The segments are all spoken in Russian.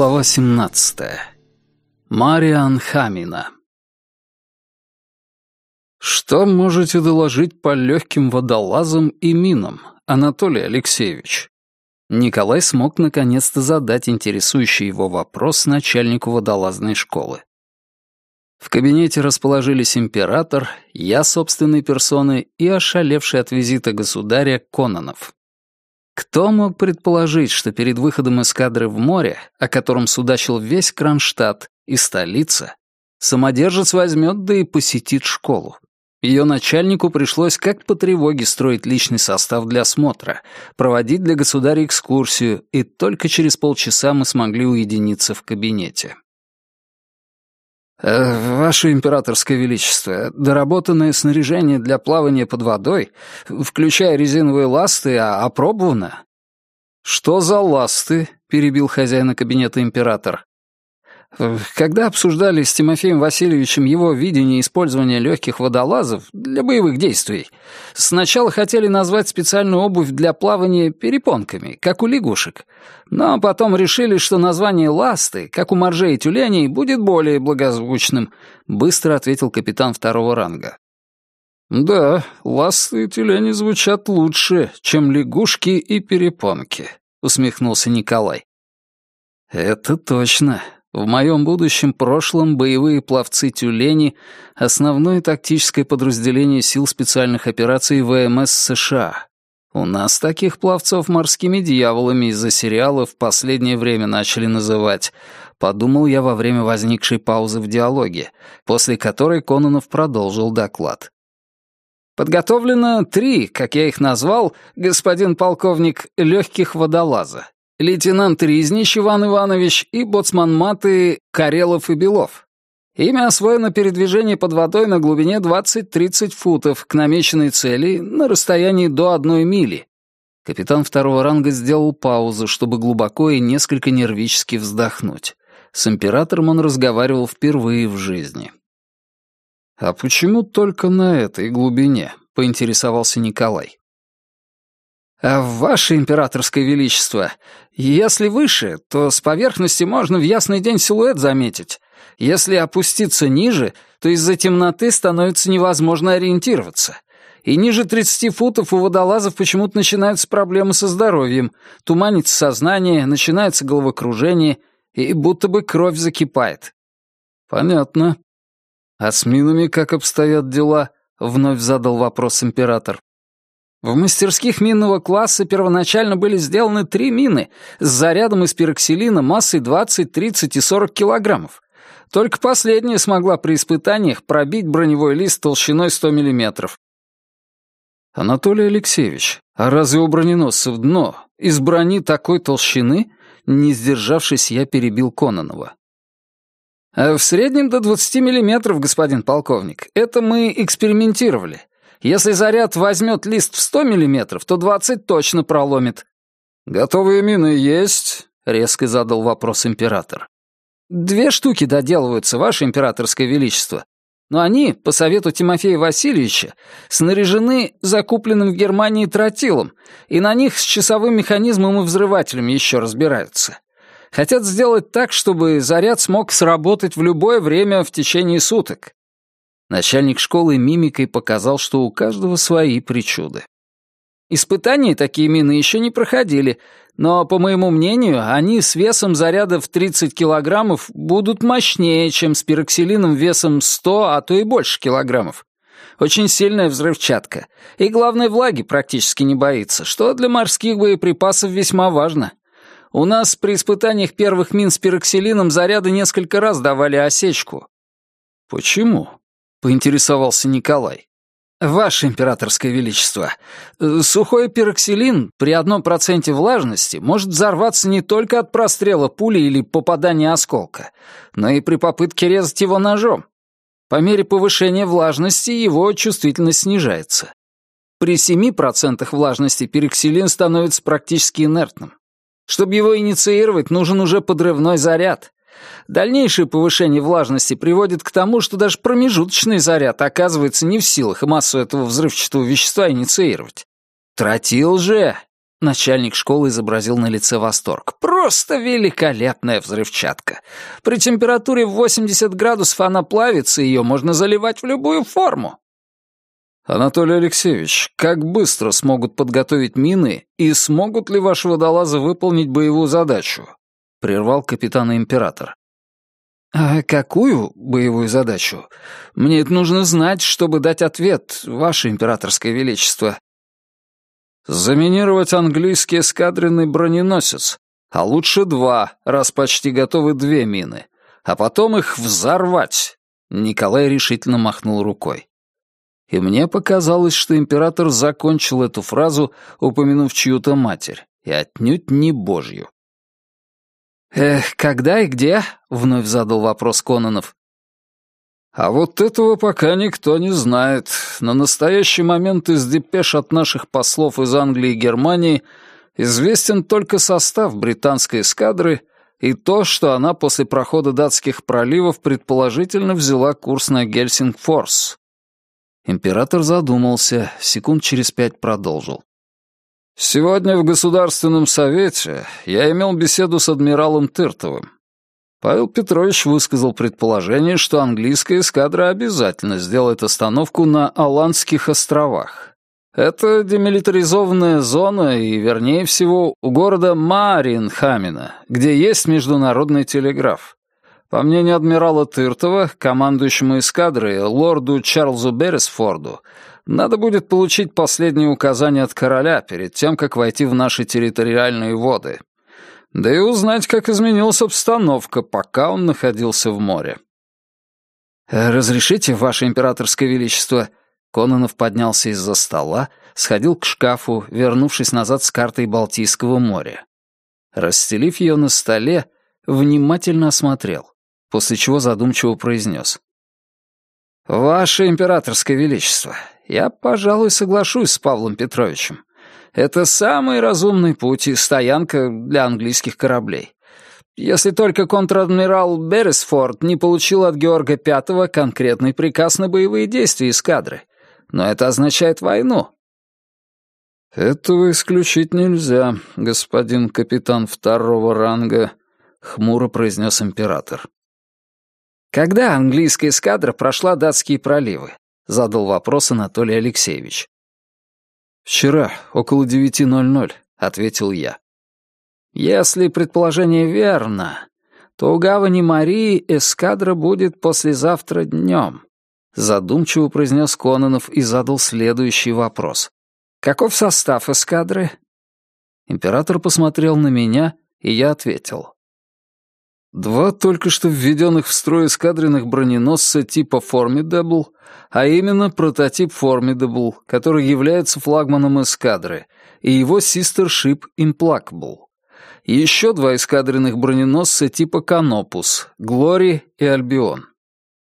Глава 17. Мариан Хамина. Что можете доложить по легким водолазам и минам, Анатолий Алексеевич? Николай смог наконец-то задать интересующий его вопрос начальнику водолазной школы. В кабинете расположились император, я собственной персоной и ошалевший от визита государя Кононов. Кто мог предположить, что перед выходом эскадры в море, о котором судачил весь Кронштадт и столица, самодержец возьмет да и посетит школу? Ее начальнику пришлось как по тревоге строить личный состав для осмотра, проводить для государя экскурсию, и только через полчаса мы смогли уединиться в кабинете. Э, «Ваше императорское величество, доработанное снаряжение для плавания под водой, включая резиновые ласты, а опробовано?» «Что за ласты?» — перебил хозяина кабинета император. Когда обсуждали с Тимофеем Васильевичем его видение использования легких водолазов для боевых действий, сначала хотели назвать специальную обувь для плавания перепонками, как у лягушек, но потом решили, что название «ласты», как у моржей и тюленей, будет более благозвучным, быстро ответил капитан второго ранга. «Да, ласты и тюлени звучат лучше, чем лягушки и перепонки», — усмехнулся Николай. «Это точно. В моем будущем прошлом боевые пловцы-тюлени — основное тактическое подразделение сил специальных операций ВМС США. У нас таких пловцов морскими дьяволами из-за сериалов в последнее время начали называть, подумал я во время возникшей паузы в диалоге, после которой Кононов продолжил доклад. Подготовлено три, как я их назвал, господин полковник, легких водолаза лейтенант Ризнич Иван Иванович и боцман маты Карелов и Белов. Ими освоено передвижение под водой на глубине 20-30 футов к намеченной цели на расстоянии до одной мили. Капитан второго ранга сделал паузу, чтобы глубоко и несколько нервически вздохнуть. С императором он разговаривал впервые в жизни. «А почему только на этой глубине?» — поинтересовался Николай. А «Ваше императорское величество, если выше, то с поверхности можно в ясный день силуэт заметить. Если опуститься ниже, то из-за темноты становится невозможно ориентироваться. И ниже 30 футов у водолазов почему-то начинаются проблемы со здоровьем, туманится сознание, начинается головокружение, и будто бы кровь закипает». «Понятно. А с минами как обстоят дела?» — вновь задал вопрос император. В мастерских минного класса первоначально были сделаны три мины с зарядом из пироксилина массой 20, 30 и 40 килограммов. Только последняя смогла при испытаниях пробить броневой лист толщиной 100 миллиметров. «Анатолий Алексеевич, а разве у броненосцев дно из брони такой толщины?» Не сдержавшись, я перебил Кононова. «А «В среднем до 20 миллиметров, господин полковник. Это мы экспериментировали. Если заряд возьмет лист в 100 миллиметров, то 20 точно проломит». «Готовые мины есть?» — резко задал вопрос император. «Две штуки доделываются, ваше императорское величество. Но они, по совету Тимофея Васильевича, снаряжены закупленным в Германии тротилом, и на них с часовым механизмом и взрывателем еще разбираются. Хотят сделать так, чтобы заряд смог сработать в любое время в течение суток. Начальник школы мимикой показал, что у каждого свои причуды. Испытания такие мины еще не проходили, но, по моему мнению, они с весом заряда в 30 килограммов будут мощнее, чем с пироксилином весом 100, а то и больше килограммов. Очень сильная взрывчатка. И, главной влаги практически не боится, что для морских боеприпасов весьма важно. У нас при испытаниях первых мин с пироксилином заряды несколько раз давали осечку. Почему? — поинтересовался Николай. «Ваше императорское величество, сухой пероксилин при одном проценте влажности может взорваться не только от прострела пули или попадания осколка, но и при попытке резать его ножом. По мере повышения влажности его чувствительность снижается. При 7% влажности пероксилин становится практически инертным. Чтобы его инициировать, нужен уже подрывной заряд. Дальнейшее повышение влажности приводит к тому, что даже промежуточный заряд оказывается не в силах массу этого взрывчатого вещества инициировать. Тротил же Начальник школы изобразил на лице восторг. «Просто великолепная взрывчатка! При температуре в 80 градусов она плавится, и ее можно заливать в любую форму!» «Анатолий Алексеевич, как быстро смогут подготовить мины и смогут ли ваши водолазы выполнить боевую задачу?» — прервал капитана император. «А какую боевую задачу? Мне это нужно знать, чтобы дать ответ, ваше императорское величество», Заминировать английский эскадренный броненосец, а лучше два, раз почти готовы две мины, а потом их взорвать. Николай решительно махнул рукой. И мне показалось, что император закончил эту фразу, упомянув чью-то матерь, и отнюдь не божью. «Эх, когда и где?» — вновь задал вопрос Кононов. А вот этого пока никто не знает. На настоящий момент из депеш от наших послов из Англии и Германии известен только состав британской эскадры и то, что она после прохода датских проливов предположительно взяла курс на Гельсингфорс. Император задумался, секунд через пять продолжил. «Сегодня в Государственном совете я имел беседу с адмиралом Тыртовым. Павел Петрович высказал предположение, что английская эскадра обязательно сделает остановку на Аландских островах. Это демилитаризованная зона и, вернее всего, у города Маринхамина, где есть международный телеграф. По мнению адмирала Тыртова, командующему эскадрой, лорду Чарльзу Беррисфорду, надо будет получить последние указания от короля перед тем, как войти в наши территориальные воды да и узнать, как изменилась обстановка, пока он находился в море. «Разрешите, Ваше Императорское Величество?» Кононов поднялся из-за стола, сходил к шкафу, вернувшись назад с картой Балтийского моря. Расстелив ее на столе, внимательно осмотрел, после чего задумчиво произнес. «Ваше Императорское Величество, я, пожалуй, соглашусь с Павлом Петровичем. Это самый разумный путь и стоянка для английских кораблей. Если только контр-адмирал Беррисфорд не получил от Георга V конкретный приказ на боевые действия эскадры. Но это означает войну. «Этого исключить нельзя, господин капитан второго ранга», — хмуро произнес император. «Когда английская эскадра прошла датские проливы?» — задал вопрос Анатолий Алексеевич. «Вчера, около девяти ноль ноль», — ответил я. «Если предположение верно, то у гавани Марии эскадра будет послезавтра днем», — задумчиво произнес Кононов и задал следующий вопрос. «Каков состав эскадры?» Император посмотрел на меня, и я ответил. Два только что введенных в строй эскадренных броненосца типа Formidable, а именно прототип Formidable, который является флагманом эскадры, и его систершип Implacable. Еще два эскадренных броненосца типа Canopus, Glory и Albion.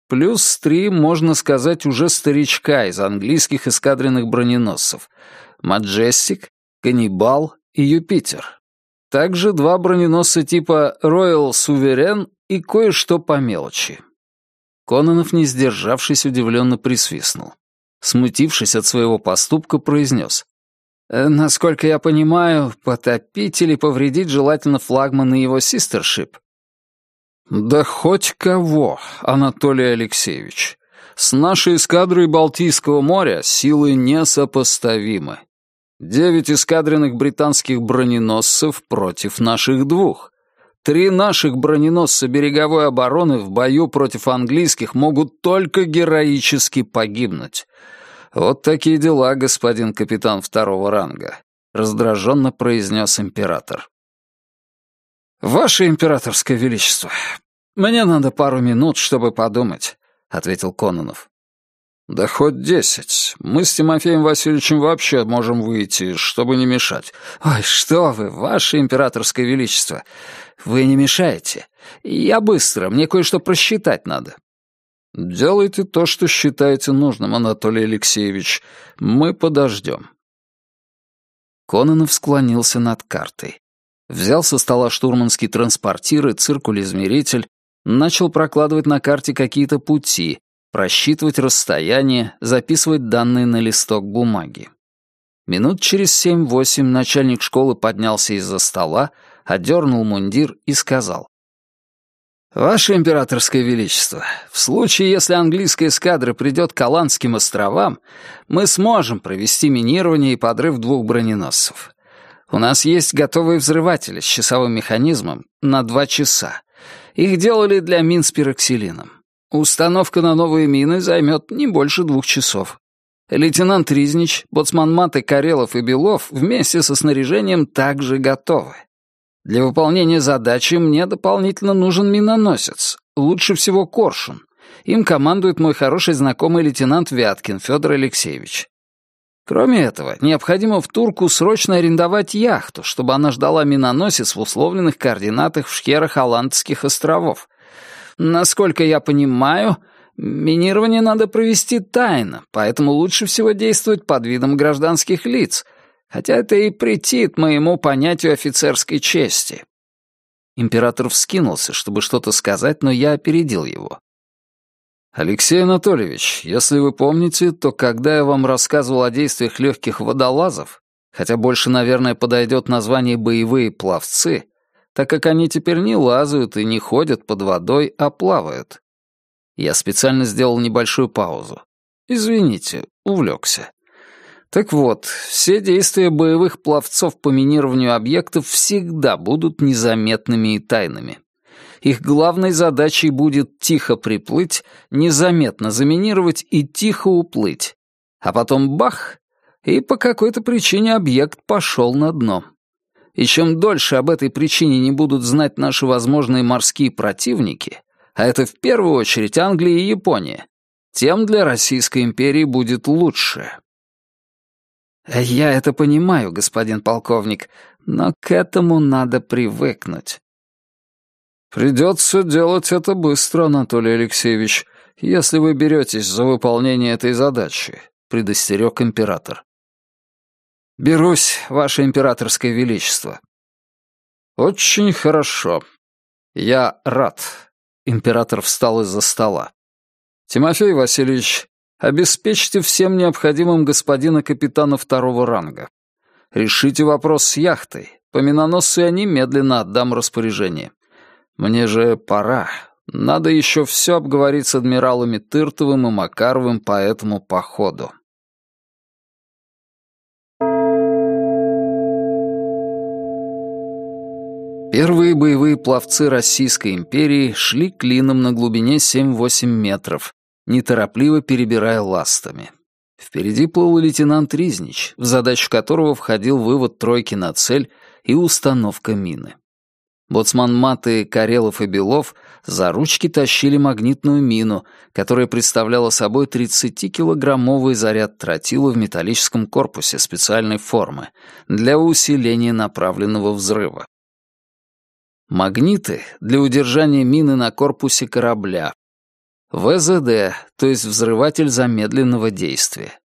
Плюс три, можно сказать, уже старичка из английских эскадренных броненосцев. Majestic, Каннибал и Юпитер. Также два броненосца типа Royal Суверен и кое-что по мелочи. Кононов, не сдержавшись, удивленно присвистнул. Смутившись от своего поступка, произнес. «Э, «Насколько я понимаю, потопить или повредить желательно флагман и его систершип». «Да хоть кого, Анатолий Алексеевич. С нашей эскадрой Балтийского моря силы несопоставимы. Девять эскадренных британских броненосцев против наших двух. Три наших броненосца береговой обороны в бою против английских могут только героически погибнуть. Вот такие дела, господин капитан второго ранга», — раздраженно произнес император. «Ваше императорское величество, мне надо пару минут, чтобы подумать», — ответил Кононов. «Да хоть десять. Мы с Тимофеем Васильевичем вообще можем выйти, чтобы не мешать». «Ой, что вы, ваше императорское величество! Вы не мешаете. Я быстро, мне кое-что просчитать надо». «Делайте то, что считаете нужным, Анатолий Алексеевич. Мы подождем». Кононов склонился над картой. Взял со стола штурманский транспортир и циркуль-измеритель, начал прокладывать на карте какие-то пути, просчитывать расстояние, записывать данные на листок бумаги. Минут через семь-восемь начальник школы поднялся из-за стола, одернул мундир и сказал. «Ваше императорское величество, в случае, если английская эскадра придет к Аландским островам, мы сможем провести минирование и подрыв двух броненосцев. У нас есть готовые взрыватели с часовым механизмом на два часа. Их делали для мин с пироксилином. Установка на новые мины займет не больше двух часов. Лейтенант Ризнич, боцман Маты, Карелов и Белов вместе со снаряжением также готовы. Для выполнения задачи мне дополнительно нужен миноносец, лучше всего Коршун. Им командует мой хороший знакомый лейтенант Вяткин Федор Алексеевич. Кроме этого, необходимо в Турку срочно арендовать яхту, чтобы она ждала миноносец в условленных координатах в шхерах Аландских островов. Насколько я понимаю, минирование надо провести тайно, поэтому лучше всего действовать под видом гражданских лиц, хотя это и претит моему понятию офицерской чести. Император вскинулся, чтобы что-то сказать, но я опередил его. «Алексей Анатольевич, если вы помните, то когда я вам рассказывал о действиях легких водолазов, хотя больше, наверное, подойдет название «боевые пловцы», так как они теперь не лазают и не ходят под водой, а плавают. Я специально сделал небольшую паузу. Извините, увлекся. Так вот, все действия боевых пловцов по минированию объектов всегда будут незаметными и тайными. Их главной задачей будет тихо приплыть, незаметно заминировать и тихо уплыть. А потом бах, и по какой-то причине объект пошел на дно. И чем дольше об этой причине не будут знать наши возможные морские противники, а это в первую очередь Англия и Япония, тем для Российской империи будет лучше. Я это понимаю, господин полковник, но к этому надо привыкнуть. «Придется делать это быстро, Анатолий Алексеевич, если вы беретесь за выполнение этой задачи», — предостерег император. «Берусь, ваше императорское величество». «Очень хорошо. Я рад». Император встал из-за стола. «Тимофей Васильевич, обеспечьте всем необходимым господина капитана второго ранга. Решите вопрос с яхтой. По миноносцу я немедленно отдам распоряжение. Мне же пора. Надо еще все обговорить с адмиралами Тыртовым и Макаровым по этому походу. Первые боевые пловцы Российской империи шли клином на глубине 7-8 метров, неторопливо перебирая ластами. Впереди плыл лейтенант Riznich, в задачу которого входил вывод тройки на цель и установка мины. Боцман Маты, Карелов и Белов за ручки тащили магнитную мину, которая представляла собой 30-килограммовый заряд тротила в металлическом корпусе специальной формы для усиления направленного взрыва. Магниты для удержания мины на корпусе корабля. ВЗД, то есть взрыватель замедленного действия.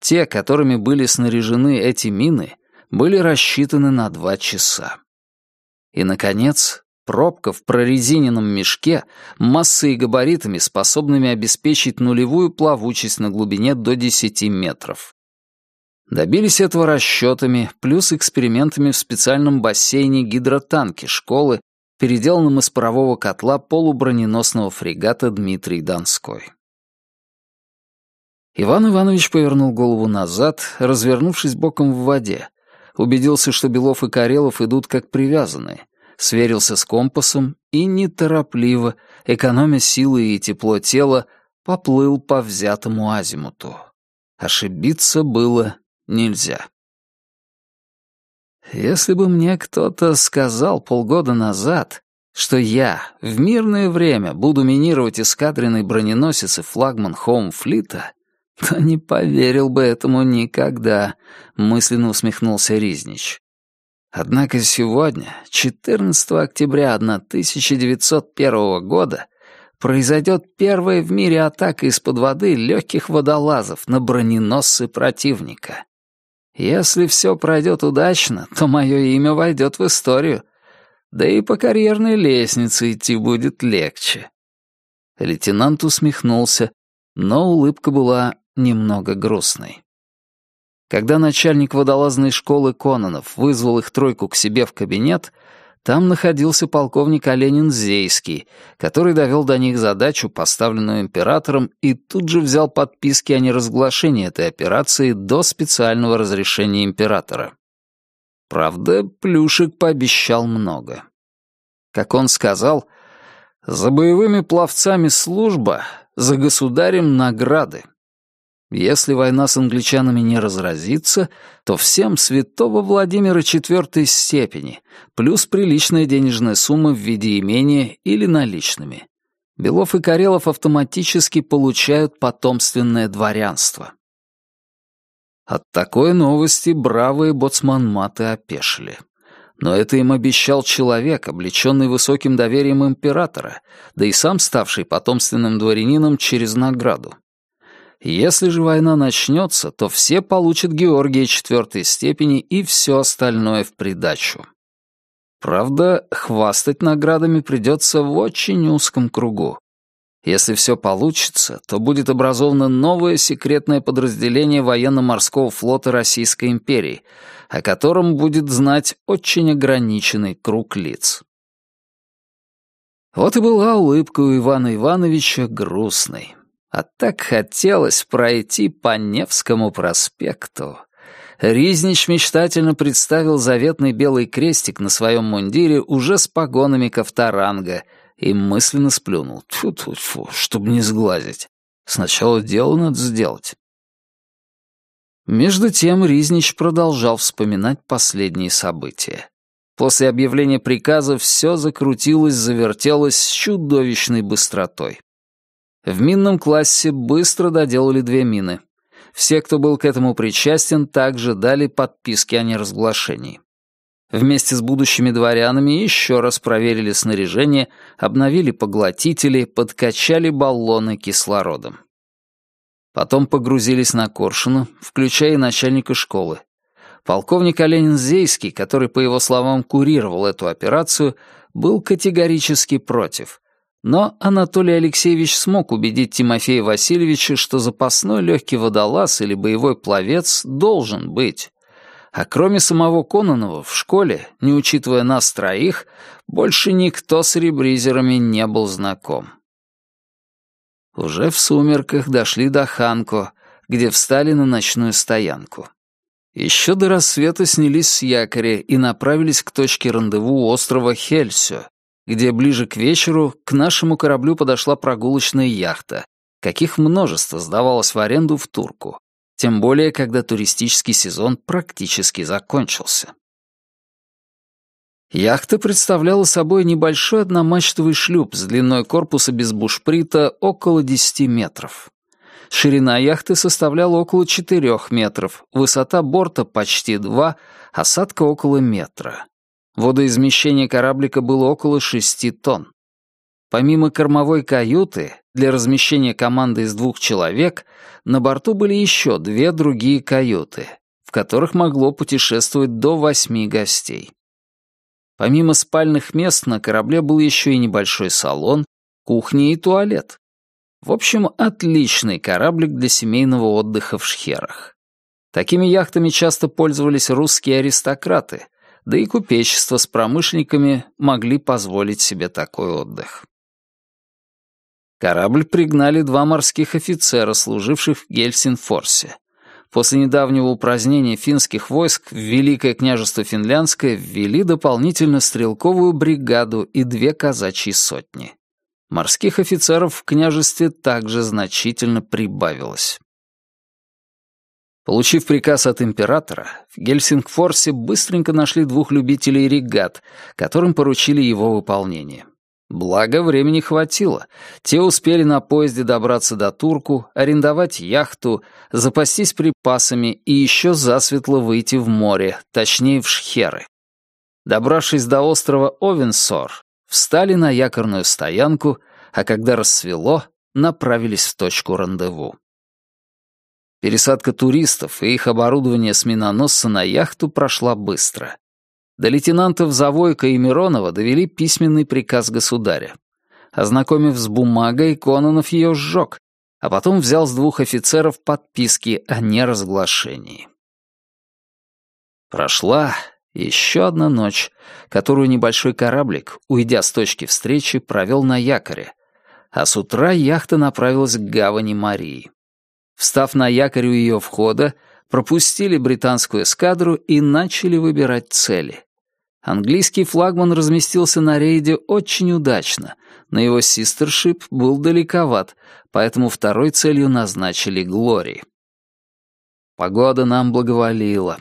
Те, которыми были снаряжены эти мины, были рассчитаны на два часа. И, наконец, пробка в прорезиненном мешке массой и габаритами, способными обеспечить нулевую плавучесть на глубине до 10 метров. Добились этого расчетами, плюс экспериментами в специальном бассейне гидротанки школы, переделанном из парового котла полуброненосного фрегата Дмитрий Донской. Иван Иванович повернул голову назад, развернувшись боком в воде, убедился, что Белов и Карелов идут как привязанные, сверился с компасом и неторопливо, экономя силы и тепло тела, поплыл по взятому азимуту. Ошибиться было нельзя. Если бы мне кто-то сказал полгода назад, что я в мирное время буду минировать эскадренный броненосец и флагман Хоумфлита, «То не поверил бы этому никогда», — мысленно усмехнулся Riznich. Однако сегодня, 14 октября 1901 года, произойдет первая в мире атака из-под воды легких водолазов на броненосцы противника. Если все пройдет удачно, то мое имя войдет в историю. Да и по карьерной лестнице идти будет легче. Лейтенант усмехнулся, но улыбка была немного грустной. Когда начальник водолазной школы Кононов вызвал их тройку к себе в кабинет, там находился полковник Оленин-Зейский, который довел до них задачу, поставленную императором, и тут же взял подписки о неразглашении этой операции до специального разрешения императора. Правда, Плюшек пообещал много. Как он сказал, «За боевыми пловцами служба, за государем награды». Если война с англичанами не разразится, то всем святого Владимира четвертой степени, плюс приличная денежная сумма в виде имения или наличными. Белов и Карелов автоматически получают потомственное дворянство. От такой новости бравые боцман-маты опешили. Но это им обещал человек, облеченный высоким доверием императора, да и сам ставший потомственным дворянином через награду. Если же война начнется, то все получат Георгия четвертой степени и все остальное в придачу. Правда, хвастать наградами придется в очень узком кругу. Если все получится, то будет образовано новое секретное подразделение военно-морского флота Российской империи, о котором будет знать очень ограниченный круг лиц. Вот и была улыбка у Ивана Ивановича грустной. А так хотелось пройти по Невскому проспекту. Ризнич мечтательно представил заветный белый крестик на своем мундире уже с погонами ковторанга и мысленно сплюнул. Тьфу-тьфу-тьфу, чтобы не сглазить. Сначала дело надо сделать. Между тем Ризнич продолжал вспоминать последние события. После объявления приказа все закрутилось, завертелось с чудовищной быстротой. В минном классе быстро доделали две мины. Все, кто был к этому причастен, также дали подписки о неразглашении. Вместе с будущими дворянами еще раз проверили снаряжение, обновили поглотители, подкачали баллоны кислородом. Потом погрузились на Коршуна, включая начальника школы. Полковник Оленин-Зейский, который, по его словам, курировал эту операцию, был категорически против. Но Анатолий Алексеевич смог убедить Тимофея Васильевича, что запасной легкий водолаз или боевой пловец должен быть. А кроме самого Кононова в школе, не учитывая нас троих, больше никто с ребризерами не был знаком. Уже в сумерках дошли до Ханко, где встали на ночную стоянку. Еще до рассвета снялись с якоря и направились к точке рандеву острова Хельсио, где ближе к вечеру к нашему кораблю подошла прогулочная яхта, каких множество сдавалось в аренду в Турку, тем более, когда туристический сезон практически закончился. Яхта представляла собой небольшой одномачтовый шлюп с длиной корпуса без бушприта около 10 метров. Ширина яхты составляла около 4 метров, высота борта почти 2, осадка около метра. Водоизмещение кораблика было около шести тонн. Помимо кормовой каюты, для размещения команды из двух человек, на борту были еще две другие каюты, в которых могло путешествовать до восьми гостей. Помимо спальных мест на корабле был еще и небольшой салон, кухня и туалет. В общем, отличный кораблик для семейного отдыха в шхерах. Такими яхтами часто пользовались русские аристократы, да и купечество с промышленниками могли позволить себе такой отдых. Корабль пригнали два морских офицера, служивших в Гельсинфорсе. После недавнего упразднения финских войск в Великое княжество Финляндское ввели дополнительно стрелковую бригаду и две казачьи сотни. Морских офицеров в княжестве также значительно прибавилось. Получив приказ от императора, в Гельсингфорсе быстренько нашли двух любителей регат, которым поручили его выполнение. Благо, времени хватило. Те успели на поезде добраться до Турку, арендовать яхту, запастись припасами и еще засветло выйти в море, точнее в Шхеры. Добравшись до острова Овенсор, встали на якорную стоянку, а когда рассвело, направились в точку рандеву. Пересадка туристов и их оборудование с миноносца на яхту прошла быстро. До лейтенантов Завойко и Миронова довели письменный приказ государя. Ознакомив с бумагой, Кононов ее сжег, а потом взял с двух офицеров подписки о неразглашении. Прошла еще одна ночь, которую небольшой кораблик, уйдя с точки встречи, провел на якоре, а с утра яхта направилась к гавани Марии. Встав на якорь у ее входа, пропустили британскую эскадру и начали выбирать цели. Английский флагман разместился на рейде очень удачно, но его систершип был далековат, поэтому второй целью назначили Глори. Погода нам благоволила.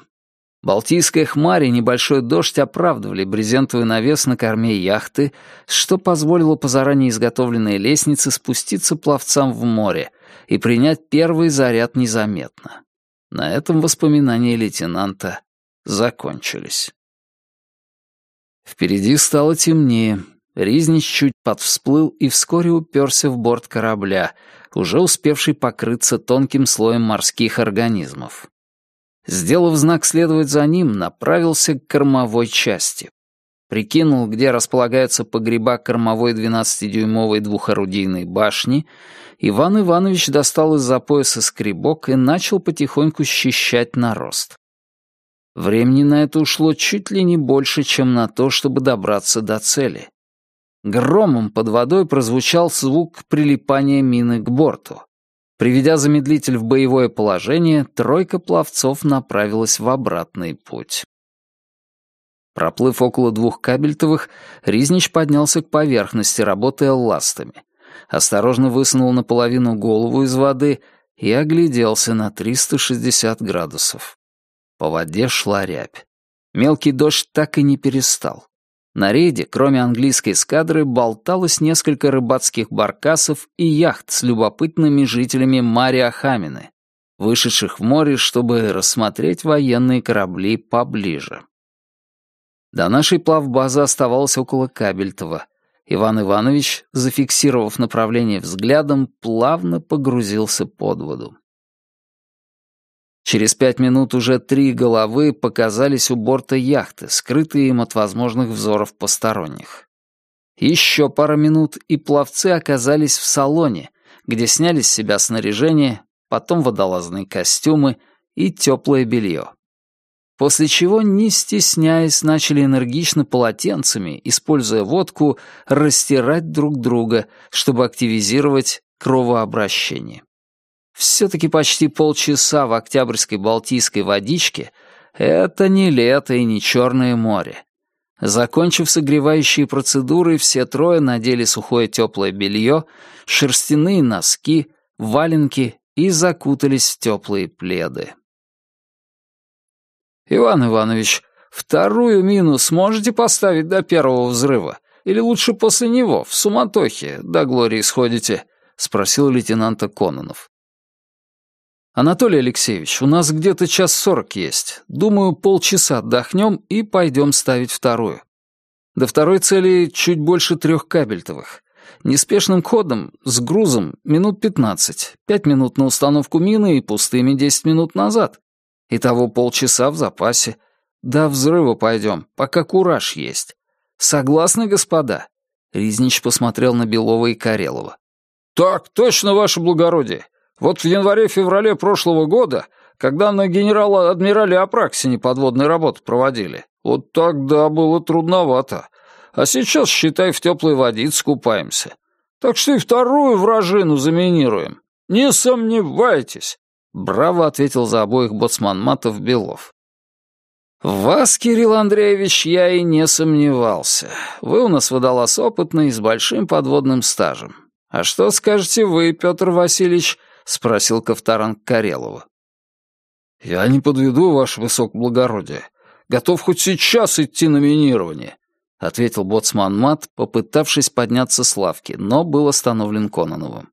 Балтийская хмарь и небольшой дождь оправдывали брезентовый навес на корме яхты, что позволило по заранее изготовленной лестнице спуститься пловцам в море и принять первый заряд незаметно. На этом воспоминания лейтенанта закончились. Впереди стало темнее. Ризнич чуть подвсплыл и вскоре уперся в борт корабля, уже успевший покрыться тонким слоем морских организмов. Сделав знак следовать за ним, направился к кормовой части. Прикинул, где располагаются погреба кормовой 12-дюймовой двухорудийной башни, Иван Иванович достал из-за пояса скребок и начал потихоньку счищать нарост. Времени на это ушло чуть ли не больше, чем на то, чтобы добраться до цели. Громом под водой прозвучал звук прилипания мины к борту. Приведя замедлитель в боевое положение, тройка пловцов направилась в обратный путь. Проплыв около двух кабельтовых, Riznich поднялся к поверхности, работая ластами. Осторожно высунул наполовину голову из воды и огляделся на 360 градусов. По воде шла рябь. Мелкий дождь так и не перестал. На рейде, кроме английской эскадры, болталось несколько рыбацких баркасов и яхт с любопытными жителями Мария Хамины, вышедших в море, чтобы рассмотреть военные корабли поближе. До нашей плавбазы оставалось около Кабельтова. Иван Иванович, зафиксировав направление взглядом, плавно погрузился под воду. Через пять минут уже три головы показались у борта яхты, скрытые им от возможных взоров посторонних. Еще пара минут, и пловцы оказались в салоне, где сняли с себя снаряжение, потом водолазные костюмы и теплое белье. После чего, не стесняясь, начали энергично полотенцами, используя водку, растирать друг друга, чтобы активизировать кровообращение. Все-таки почти полчаса в октябрьской Балтийской водичке — это не лето и не Черное море. Закончив согревающие процедуры, все трое надели сухое теплое белье, шерстяные носки, валенки и закутались в теплые пледы. «Иван Иванович, вторую мину сможете поставить до первого взрыва? Или лучше после него, в суматохе, до Глории сходите?» — спросил лейтенанта Кононов. «Анатолий Алексеевич, у нас где-то час сорок есть. Думаю, полчаса отдохнем и пойдем ставить вторую. До второй цели чуть больше трех кабельтовых. Неспешным ходом, с грузом, минут пятнадцать. Пять минут на установку мины и пустыми десять минут назад. Итого полчаса в запасе. До взрыва пойдем, пока кураж есть. Согласны, господа?» Ризнич посмотрел на Белова и Карелова. «Так точно, ваше благородие. Вот в январе-феврале прошлого года, когда на генерала-адмирале Апраксине подводные работы проводили, вот тогда было трудновато. А сейчас, считай, в теплой водице купаемся. Так что и вторую вражину заминируем. Не сомневайтесь!» Браво ответил за обоих боцман-матов Белов. «В вас, Кирилл Андреевич, я и не сомневался. Вы у нас водолаз опытный, с большим подводным стажем. А что скажете вы, Петр Васильевич, — спросил Ковторанг Карелова. «Я не подведу, ваше высокоблагородие. Готов хоть сейчас идти на минирование», — ответил боцман Мат, попытавшись подняться с лавки, но был остановлен Кононовым.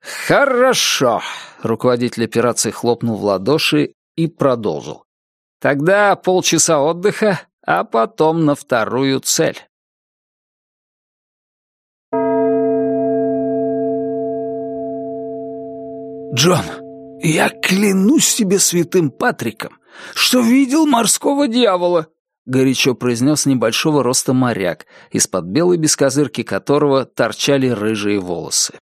«Хорошо», — руководитель операции хлопнул в ладоши и продолжил. «Тогда полчаса отдыха, а потом на вторую цель». «Джон, я клянусь тебе святым Патриком, что видел морского дьявола!» — горячо произнес небольшого роста моряк, из-под белой бескозырки которого торчали рыжие волосы.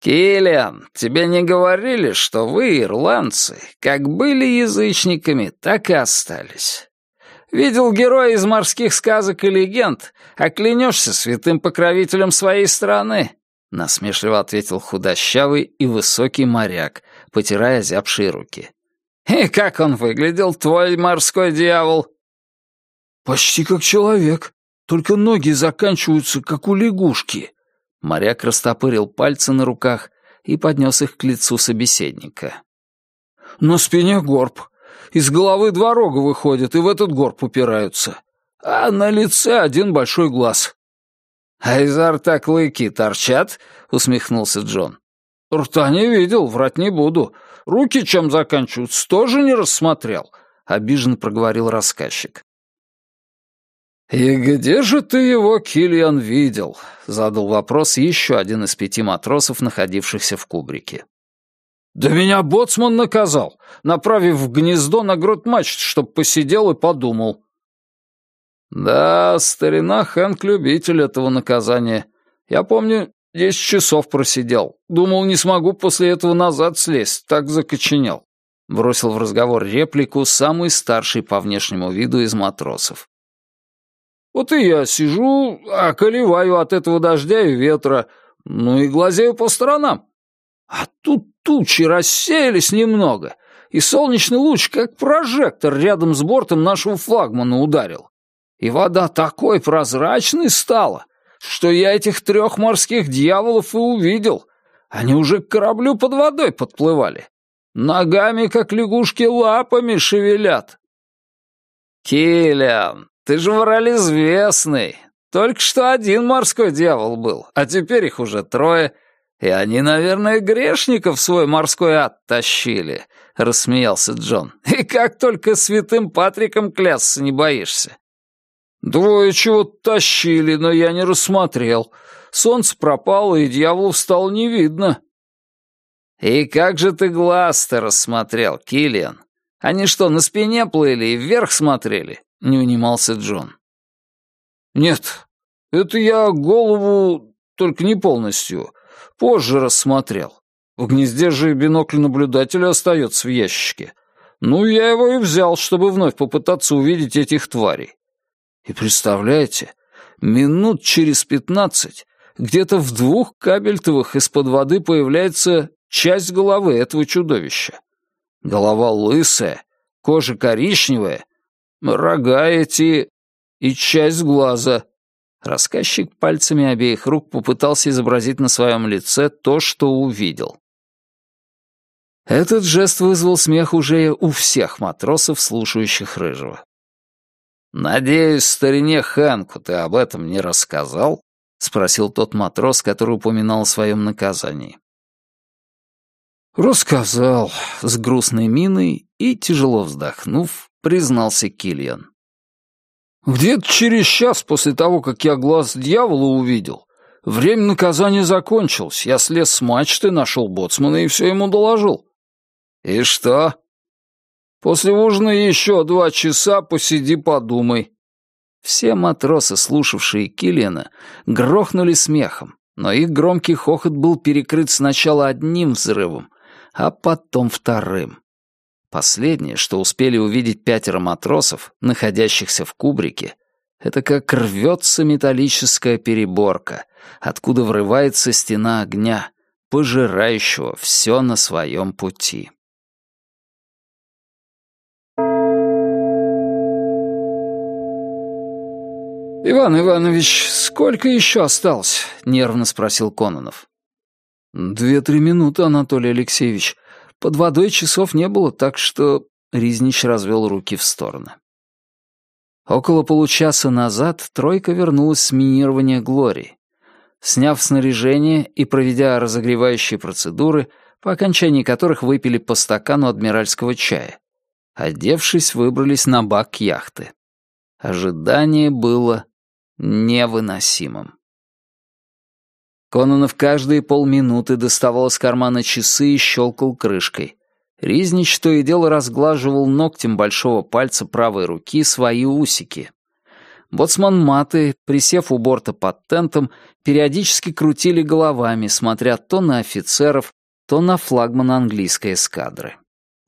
«Киллиан, тебе не говорили, что вы, ирландцы, как были язычниками, так и остались? Видел героя из морских сказок и легенд, а клянешься святым покровителем своей страны?» Насмешливо ответил худощавый и высокий моряк, потирая зябшие руки. «И как он выглядел, твой морской дьявол?» «Почти как человек, только ноги заканчиваются, как у лягушки», Моряк растопырил пальцы на руках и поднес их к лицу собеседника. «На спине горб. Из головы два рога выходят и в этот горб упираются. А на лице один большой глаз». «А изо рта клыки торчат?» — усмехнулся Джон. «Рта не видел, врать не буду. Руки чем заканчиваются, тоже не рассмотрел», — обиженно проговорил рассказчик. «И где же ты его, Киллиан, видел?» — задал вопрос еще один из пяти матросов, находившихся в кубрике. «Да меня боцман наказал, направив в гнездо на грот мачт, чтоб посидел и подумал». «Да, старина Хэнк любитель этого наказания. Я помню, десять часов просидел. Думал, не смогу после этого назад слезть, так закоченел». Бросил в разговор реплику самый старший по внешнему виду из матросов. Вот и я сижу, околеваю от этого дождя и ветра, ну и глазею по сторонам. А тут тучи рассеялись немного, и солнечный луч, как прожектор, рядом с бортом нашего флагмана ударил. И вода такой прозрачной стала, что я этих трех морских дьяволов и увидел. Они уже к кораблю под водой подплывали. Ногами, как лягушки, лапами шевелят. «Киллиан, ты же вороль известный. Только что один морской дьявол был, а теперь их уже трое. И они, наверное, грешников свой морской ад тащили», — рассмеялся Джон. «И как только святым Патриком клясться не боишься». «Двое чего-то тащили, но я не рассмотрел. Солнце пропало, и дьяволов стало не видно». «И как же ты глаз-то рассмотрел, Киллиан? Они что, на спине плыли и вверх смотрели? — не унимался Джон. «Нет, это я голову, только не полностью, позже рассмотрел. В гнезде же бинокль наблюдателя остается в ящике. Ну, я его и взял, чтобы вновь попытаться увидеть этих тварей. И представляете, минут через пятнадцать где-то в двух кабельтовых из-под воды появляется часть головы этого чудовища. Голова лысая, кожа коричневая — рога эти и часть глаза». Рассказчик пальцами обеих рук попытался изобразить на своем лице то, что увидел. Этот жест вызвал смех уже у всех матросов, слушающих Рыжего. «Надеюсь, старине Хэнку ты об этом не рассказал?» — спросил тот матрос, который упоминал о своем наказании. «Рассказал», — с грустной миной и, тяжело вздохнув, признался Киллиан. «Где-то через час после того, как я глаз дьявола увидел, время наказания закончилось, я слез с мачты, нашел боцмана и все ему доложил». «И что?» «После ужина еще два часа посиди подумай». Все матросы, слушавшие Киллиана, грохнули смехом, но их громкий хохот был перекрыт сначала одним взрывом, а потом вторым. Последнее, что успели увидеть пятеро матросов, находящихся в кубрике, это как рвется металлическая переборка, откуда врывается стена огня, пожирающего все на своем пути. «Иван Иванович, сколько еще осталось?» — нервно спросил Кононов. «Две-три минуты, Анатолий Алексеевич. Под водой часов не было, так что...» Riзнич развел руки в стороны. Около получаса назад тройка вернулась с минирования Глории. Сняв снаряжение и проведя разогревающие процедуры, по окончании которых выпили по стакану адмиральского чая, одевшись, выбрались на бак яхты. Ожидание было невыносимым. Кононов каждые полминуты доставал из кармана часы и щелкал крышкой. Ризнич то и дело разглаживал ногтем большого пальца правой руки свои усики. Боцман-маты, присев у борта под тентом, периодически крутили головами, смотря то на офицеров, то на флагмана английской эскадры.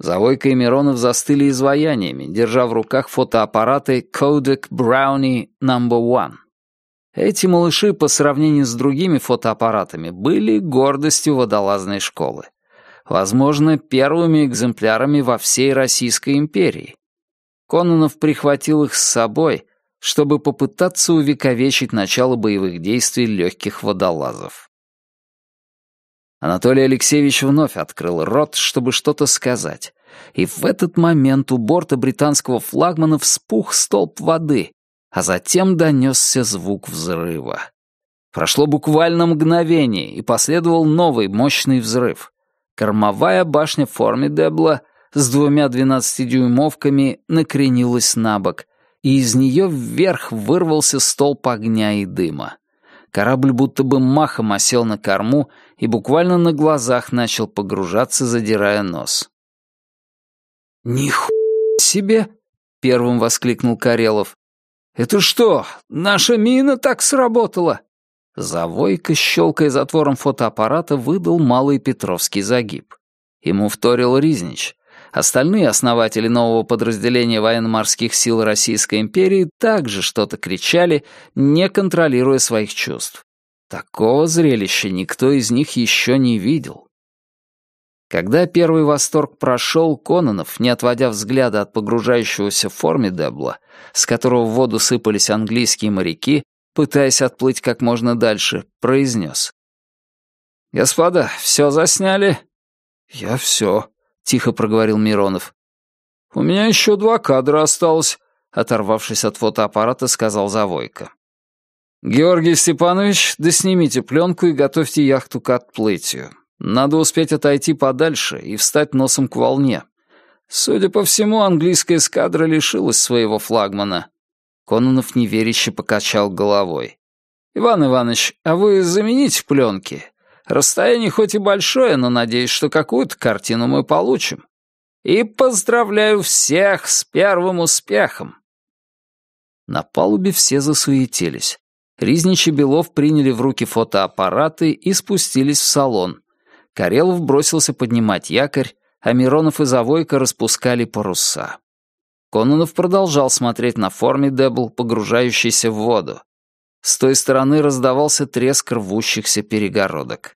Завойка и Миронов застыли изваяниями, держа в руках фотоаппараты Kodak Brownie No. 1. Эти малыши по сравнению с другими фотоаппаратами были гордостью водолазной школы. Возможно, первыми экземплярами во всей Российской империи. Кононов прихватил их с собой, чтобы попытаться увековечить начало боевых действий легких водолазов. Анатолий Алексеевич вновь открыл рот, чтобы что-то сказать. И в этот момент у борта британского флагмана вспух столб воды, а затем донесся звук взрыва. Прошло буквально мгновение, и последовал новый мощный взрыв. Кормовая башня Формидебла с двумя двенадцатидюймовками накренилась на бок, и из нее вверх вырвался столб огня и дыма. Корабль будто бы махом осел на корму и буквально на глазах начал погружаться, задирая нос. «Нихуя себе!» — первым воскликнул Карелов. «Это что, наша мина так сработала?» Завойка, щелкая затвором фотоаппарата, выдал малый Петровский загиб. Ему вторил Ризнич. Остальные основатели нового подразделения военно-морских сил Российской империи также что-то кричали, не контролируя своих чувств. Такого зрелища никто из них еще не видел. Когда первый восторг прошел, Кононов, не отводя взгляда от погружающегося в форме Дебла, с которого в воду сыпались английские моряки, пытаясь отплыть как можно дальше, произнес. «Господа, все засняли?» «Я все», тихо проговорил Миронов. «У меня еще два кадра осталось», — оторвавшись от фотоаппарата, сказал Завойко. «Георгий Степанович, да снимите пленку и готовьте яхту к отплытию. Надо успеть отойти подальше и встать носом к волне. Судя по всему, английская эскадра лишилась своего флагмана». Кононов неверяще покачал головой. «Иван Иванович, а вы замените пленки? Расстояние хоть и большое, но надеюсь, что какую-то картину мы получим. И поздравляю всех с первым успехом!» На палубе все засуетились. Ризнич и Белов приняли в руки фотоаппараты и спустились в салон. Карелов бросился поднимать якорь, а Миронов и Завойко распускали паруса. Кононов продолжал смотреть на форме Дебл, погружающийся в воду. С той стороны раздавался треск рвущихся перегородок.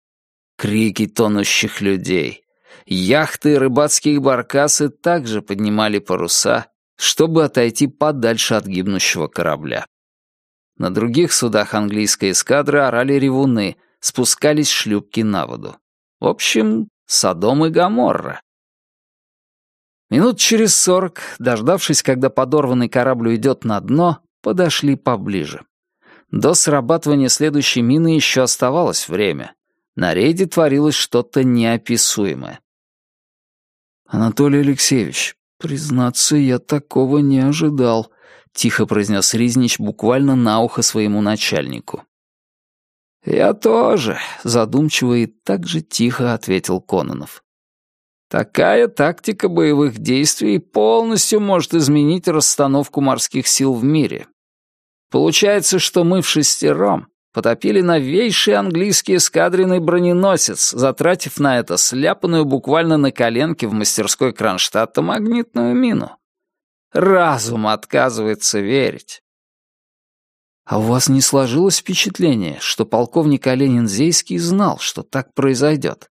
Крики тонущих людей. Яхты и рыбацкие баркасы также поднимали паруса, чтобы отойти подальше от гибнущего корабля. На других судах английской эскадры орали ревуны, спускались шлюпки на воду. В общем, Содом и Гоморра. Минут через сорок, дождавшись, когда подорванный корабль уйдет на дно, подошли поближе. До срабатывания следующей мины еще оставалось время. На рейде творилось что-то неописуемое. «Анатолий Алексеевич, признаться, я такого не ожидал», — тихо произнес Ризнич буквально на ухо своему начальнику. «Я тоже», — задумчиво и так же тихо ответил Кононов. «Такая тактика боевых действий полностью может изменить расстановку морских сил в мире. Получается, что мы в шестером потопили новейший английский эскадренный броненосец, затратив на это сляпанную буквально на коленке в мастерской Кронштадта магнитную мину. Разум отказывается верить. А у вас не сложилось впечатление, что полковник Оленин-Зейский знал, что так произойдет?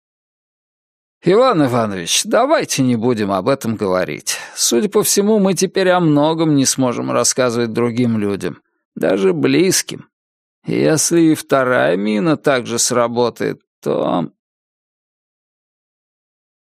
«Иван Иванович, давайте не будем об этом говорить. Судя по всему, мы теперь о многом не сможем рассказывать другим людям, даже близким. Если и вторая мина также сработает, то...»